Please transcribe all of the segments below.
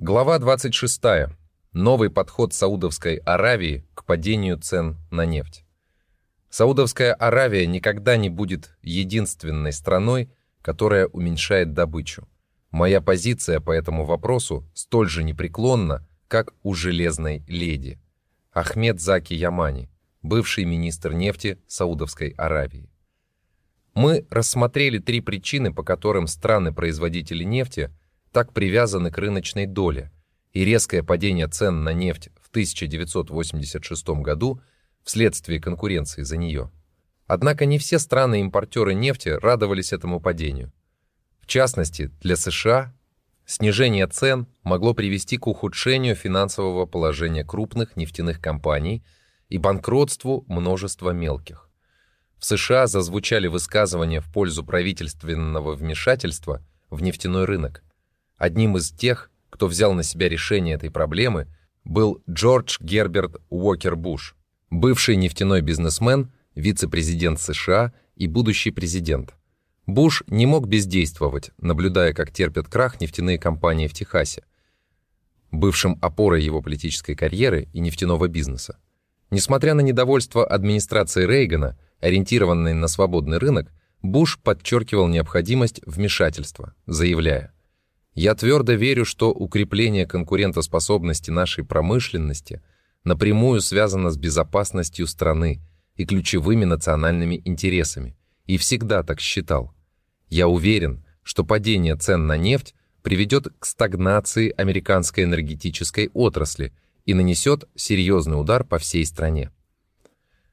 Глава 26. Новый подход Саудовской Аравии к падению цен на нефть. Саудовская Аравия никогда не будет единственной страной, которая уменьшает добычу. Моя позиция по этому вопросу столь же непреклонна, как у «железной леди». Ахмед Заки Ямани, бывший министр нефти Саудовской Аравии. Мы рассмотрели три причины, по которым страны-производители нефти так привязаны к рыночной доле, и резкое падение цен на нефть в 1986 году вследствие конкуренции за нее. Однако не все страны-импортеры нефти радовались этому падению. В частности, для США снижение цен могло привести к ухудшению финансового положения крупных нефтяных компаний и банкротству множества мелких. В США зазвучали высказывания в пользу правительственного вмешательства в нефтяной рынок. Одним из тех, кто взял на себя решение этой проблемы, был Джордж Герберт Уокер Буш, бывший нефтяной бизнесмен, вице-президент США и будущий президент. Буш не мог бездействовать, наблюдая, как терпят крах нефтяные компании в Техасе, бывшим опорой его политической карьеры и нефтяного бизнеса. Несмотря на недовольство администрации Рейгана, ориентированной на свободный рынок, Буш подчеркивал необходимость вмешательства, заявляя, «Я твердо верю, что укрепление конкурентоспособности нашей промышленности напрямую связано с безопасностью страны и ключевыми национальными интересами, и всегда так считал. Я уверен, что падение цен на нефть приведет к стагнации американской энергетической отрасли и нанесет серьезный удар по всей стране.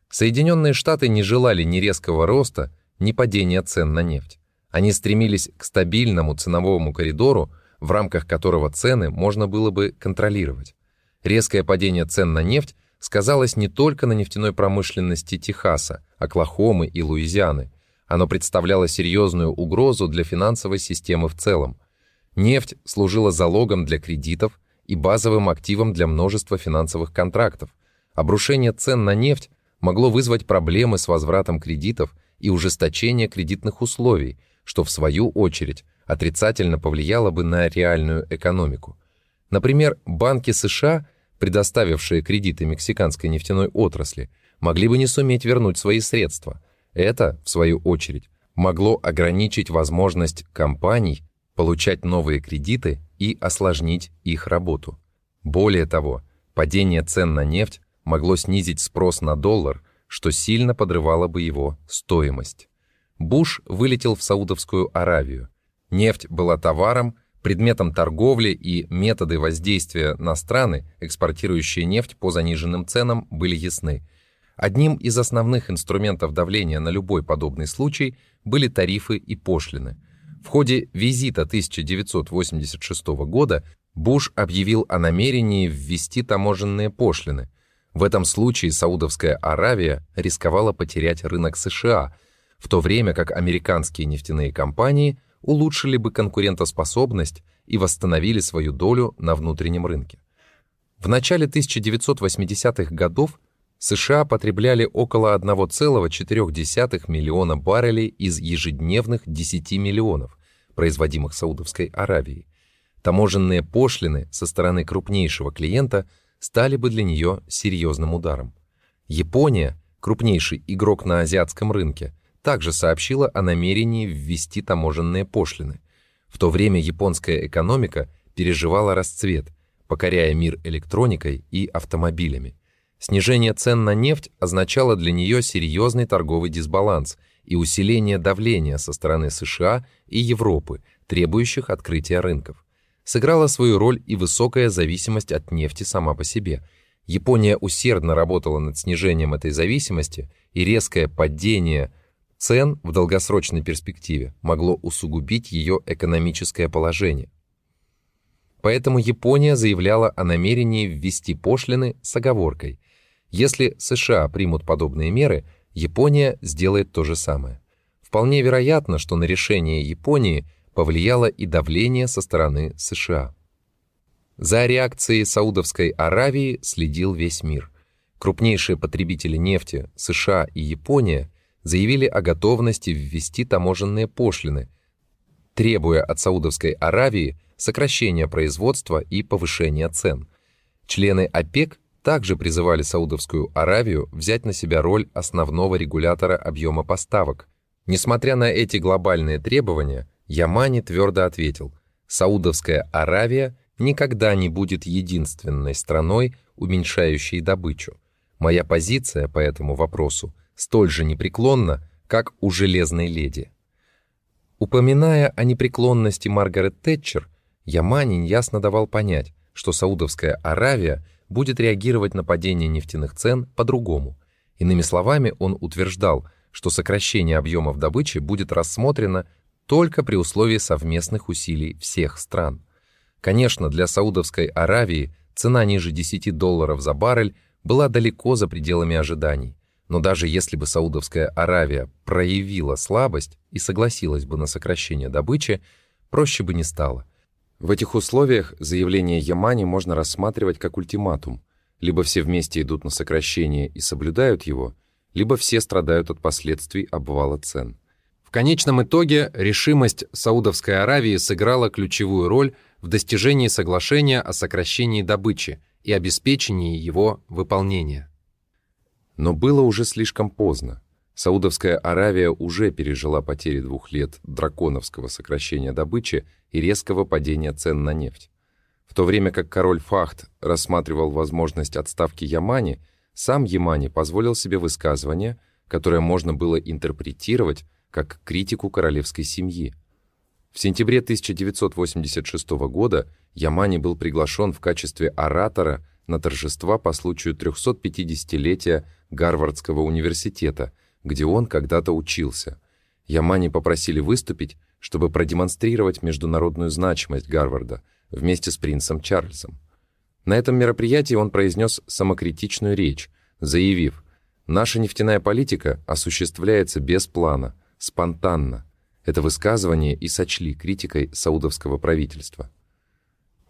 Соединенные Штаты не желали ни резкого роста, ни падения цен на нефть. Они стремились к стабильному ценовому коридору, в рамках которого цены можно было бы контролировать. Резкое падение цен на нефть сказалось не только на нефтяной промышленности Техаса, Оклахомы и Луизианы, оно представляло серьезную угрозу для финансовой системы в целом. Нефть служила залогом для кредитов и базовым активом для множества финансовых контрактов. Обрушение цен на нефть могло вызвать проблемы с возвратом кредитов и ужесточение кредитных условий, что в свою очередь отрицательно повлияло бы на реальную экономику. Например, банки США, предоставившие кредиты мексиканской нефтяной отрасли, могли бы не суметь вернуть свои средства – это, в свою очередь, могло ограничить возможность компаний получать новые кредиты и осложнить их работу. Более того, падение цен на нефть могло снизить спрос на доллар, что сильно подрывало бы его стоимость. Буш вылетел в Саудовскую Аравию. Нефть была товаром, предметом торговли и методы воздействия на страны, экспортирующие нефть по заниженным ценам, были ясны – Одним из основных инструментов давления на любой подобный случай были тарифы и пошлины. В ходе визита 1986 года Буш объявил о намерении ввести таможенные пошлины. В этом случае Саудовская Аравия рисковала потерять рынок США, в то время как американские нефтяные компании улучшили бы конкурентоспособность и восстановили свою долю на внутреннем рынке. В начале 1980-х годов США потребляли около 1,4 миллиона баррелей из ежедневных 10 миллионов, производимых Саудовской Аравией. Таможенные пошлины со стороны крупнейшего клиента стали бы для нее серьезным ударом. Япония, крупнейший игрок на азиатском рынке, также сообщила о намерении ввести таможенные пошлины. В то время японская экономика переживала расцвет, покоряя мир электроникой и автомобилями. Снижение цен на нефть означало для нее серьезный торговый дисбаланс и усиление давления со стороны США и Европы, требующих открытия рынков. Сыграла свою роль и высокая зависимость от нефти сама по себе. Япония усердно работала над снижением этой зависимости, и резкое падение цен в долгосрочной перспективе могло усугубить ее экономическое положение. Поэтому Япония заявляла о намерении ввести пошлины с оговоркой – если США примут подобные меры, Япония сделает то же самое. Вполне вероятно, что на решение Японии повлияло и давление со стороны США. За реакцией Саудовской Аравии следил весь мир. Крупнейшие потребители нефти, США и Япония, заявили о готовности ввести таможенные пошлины, требуя от Саудовской Аравии сокращения производства и повышения цен. Члены ОПЕК также призывали Саудовскую Аравию взять на себя роль основного регулятора объема поставок. Несмотря на эти глобальные требования, Ямани твердо ответил, Саудовская Аравия никогда не будет единственной страной, уменьшающей добычу. Моя позиция по этому вопросу столь же непреклонна, как у «Железной леди». Упоминая о непреклонности Маргарет Тэтчер, Яманин ясно давал понять, что Саудовская Аравия будет реагировать на падение нефтяных цен по-другому. Иными словами, он утверждал, что сокращение объемов добычи будет рассмотрено только при условии совместных усилий всех стран. Конечно, для Саудовской Аравии цена ниже 10 долларов за баррель была далеко за пределами ожиданий. Но даже если бы Саудовская Аравия проявила слабость и согласилась бы на сокращение добычи, проще бы не стало. В этих условиях заявление Ямани можно рассматривать как ультиматум. Либо все вместе идут на сокращение и соблюдают его, либо все страдают от последствий обвала цен. В конечном итоге решимость Саудовской Аравии сыграла ключевую роль в достижении соглашения о сокращении добычи и обеспечении его выполнения. Но было уже слишком поздно. Саудовская Аравия уже пережила потери двух лет драконовского сокращения добычи и резкого падения цен на нефть. В то время как король Фахт рассматривал возможность отставки Ямани, сам Ямани позволил себе высказывание, которое можно было интерпретировать как критику королевской семьи. В сентябре 1986 года Ямани был приглашен в качестве оратора на торжества по случаю 350-летия Гарвардского университета, где он когда-то учился. Ямани попросили выступить, чтобы продемонстрировать международную значимость Гарварда вместе с принцем Чарльзом. На этом мероприятии он произнес самокритичную речь, заявив, «Наша нефтяная политика осуществляется без плана, спонтанно». Это высказывание и сочли критикой саудовского правительства.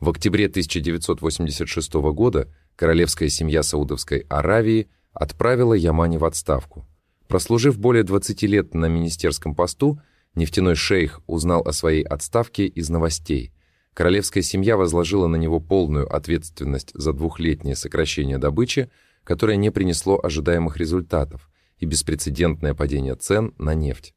В октябре 1986 года королевская семья Саудовской Аравии отправила Ямани в отставку. Прослужив более 20 лет на министерском посту, нефтяной шейх узнал о своей отставке из новостей. Королевская семья возложила на него полную ответственность за двухлетнее сокращение добычи, которое не принесло ожидаемых результатов, и беспрецедентное падение цен на нефть.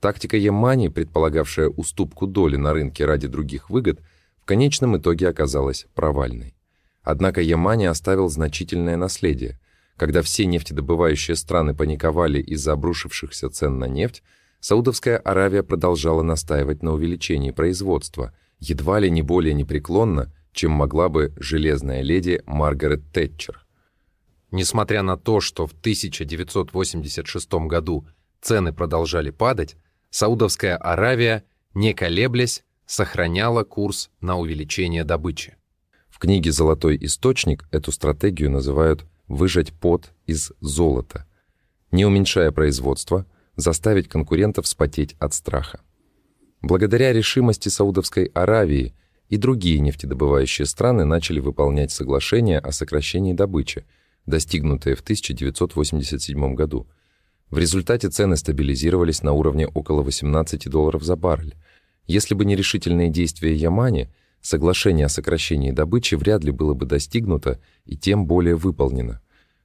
Тактика Ямани, предполагавшая уступку доли на рынке ради других выгод, в конечном итоге оказалась провальной. Однако Ямани оставил значительное наследие – когда все нефтедобывающие страны паниковали из-за обрушившихся цен на нефть, Саудовская Аравия продолжала настаивать на увеличении производства, едва ли не более непреклонно, чем могла бы железная леди Маргарет Тэтчер. Несмотря на то, что в 1986 году цены продолжали падать, Саудовская Аравия, не колеблясь, сохраняла курс на увеличение добычи. В книге «Золотой источник» эту стратегию называют выжать пот из золота, не уменьшая производство, заставить конкурентов спотеть от страха. Благодаря решимости Саудовской Аравии и другие нефтедобывающие страны начали выполнять соглашения о сокращении добычи, достигнутые в 1987 году. В результате цены стабилизировались на уровне около 18 долларов за баррель. Если бы не решительные действия Ямани – соглашение о сокращении добычи вряд ли было бы достигнуто и тем более выполнено.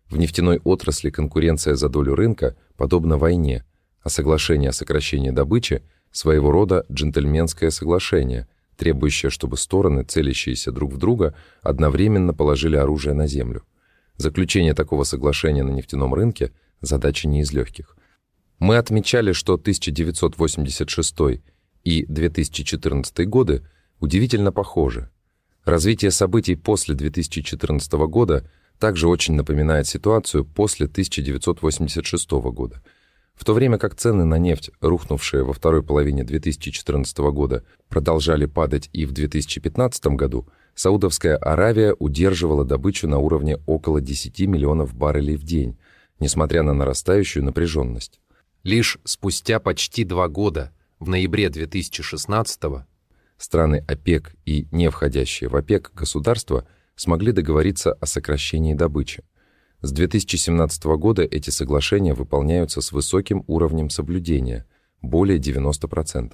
В нефтяной отрасли конкуренция за долю рынка подобна войне, а соглашение о сокращении добычи – своего рода джентльменское соглашение, требующее, чтобы стороны, целящиеся друг в друга, одновременно положили оружие на землю. Заключение такого соглашения на нефтяном рынке – задача не из легких. Мы отмечали, что 1986 и 2014 годы – удивительно похожи. Развитие событий после 2014 года также очень напоминает ситуацию после 1986 года. В то время как цены на нефть, рухнувшие во второй половине 2014 года, продолжали падать и в 2015 году, Саудовская Аравия удерживала добычу на уровне около 10 миллионов баррелей в день, несмотря на нарастающую напряженность. Лишь спустя почти два года, в ноябре 2016 года, страны ОПЕК и не входящие в ОПЕК государства смогли договориться о сокращении добычи. С 2017 года эти соглашения выполняются с высоким уровнем соблюдения – более 90%.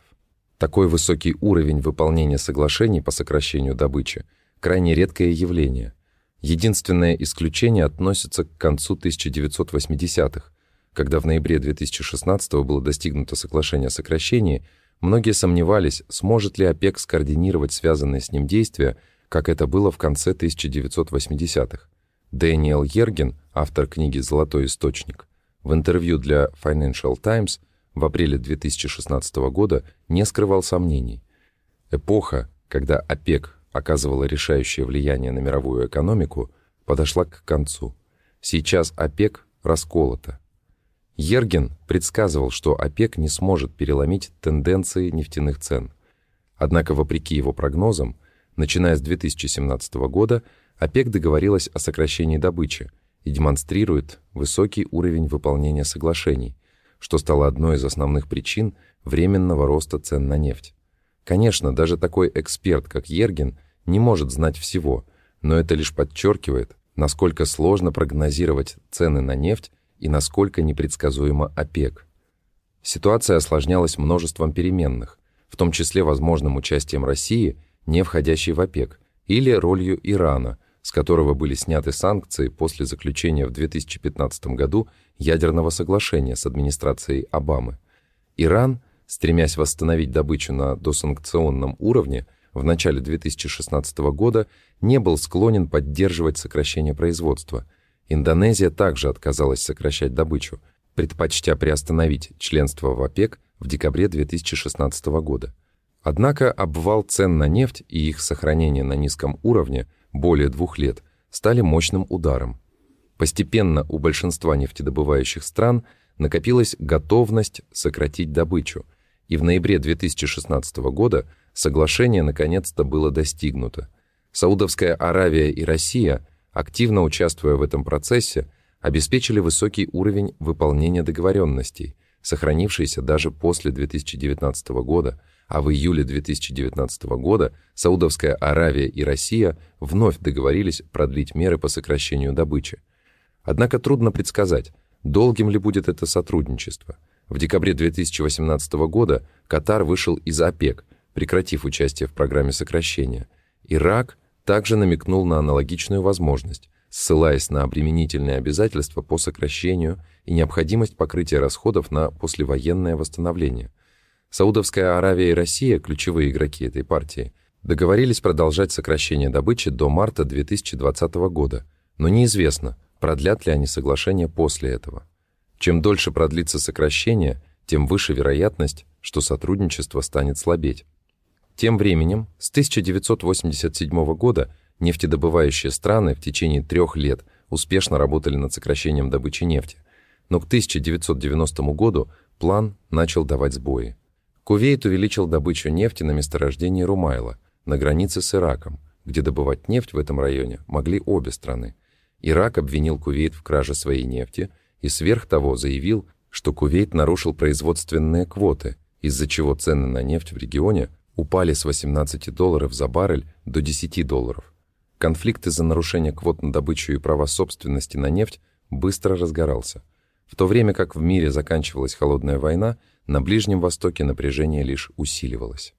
Такой высокий уровень выполнения соглашений по сокращению добычи – крайне редкое явление. Единственное исключение относится к концу 1980-х, когда в ноябре 2016 было достигнуто соглашение о сокращении, многие сомневались, сможет ли ОПЕК скоординировать связанные с ним действия, как это было в конце 1980-х. Дэниел Ерген, автор книги «Золотой источник», в интервью для Financial Times в апреле 2016 года не скрывал сомнений. Эпоха, когда ОПЕК оказывала решающее влияние на мировую экономику, подошла к концу. Сейчас ОПЕК расколота. Ерген предсказывал, что ОПЕК не сможет переломить тенденции нефтяных цен. Однако, вопреки его прогнозам, начиная с 2017 года, ОПЕК договорилась о сокращении добычи и демонстрирует высокий уровень выполнения соглашений, что стало одной из основных причин временного роста цен на нефть. Конечно, даже такой эксперт, как Ерген, не может знать всего, но это лишь подчеркивает, насколько сложно прогнозировать цены на нефть и насколько непредсказуема ОПЕК. Ситуация осложнялась множеством переменных, в том числе возможным участием России, не входящей в ОПЕК, или ролью Ирана, с которого были сняты санкции после заключения в 2015 году ядерного соглашения с администрацией Обамы. Иран, стремясь восстановить добычу на досанкционном уровне, в начале 2016 года не был склонен поддерживать сокращение производства. Индонезия также отказалась сокращать добычу, предпочтя приостановить членство в ОПЕК в декабре 2016 года. Однако обвал цен на нефть и их сохранение на низком уровне более двух лет стали мощным ударом. Постепенно у большинства нефтедобывающих стран накопилась готовность сократить добычу, и в ноябре 2016 года соглашение наконец-то было достигнуто. Саудовская Аравия и Россия, активно участвуя в этом процессе, обеспечили высокий уровень выполнения договоренностей, сохранившийся даже после 2019 года, а в июле 2019 года Саудовская Аравия и Россия вновь договорились продлить меры по сокращению добычи. Однако трудно предсказать, долгим ли будет это сотрудничество. В декабре 2018 года Катар вышел из ОПЕК, прекратив участие в программе сокращения. Ирак также намекнул на аналогичную возможность, ссылаясь на обременительные обязательства по сокращению и необходимость покрытия расходов на послевоенное восстановление. Саудовская Аравия и Россия, ключевые игроки этой партии, договорились продолжать сокращение добычи до марта 2020 года, но неизвестно, продлят ли они соглашение после этого. Чем дольше продлится сокращение, тем выше вероятность, что сотрудничество станет слабеть. Тем временем, с 1987 года нефтедобывающие страны в течение трех лет успешно работали над сокращением добычи нефти, но к 1990 году план начал давать сбои. Кувейт увеличил добычу нефти на месторождении Румайла, на границе с Ираком, где добывать нефть в этом районе могли обе страны. Ирак обвинил Кувейт в краже своей нефти и сверх того заявил, что Кувейт нарушил производственные квоты, из-за чего цены на нефть в регионе упали с 18 долларов за баррель до 10 долларов. Конфликт из-за нарушения квот на добычу и права собственности на нефть быстро разгорался. В то время как в мире заканчивалась холодная война, на Ближнем Востоке напряжение лишь усиливалось.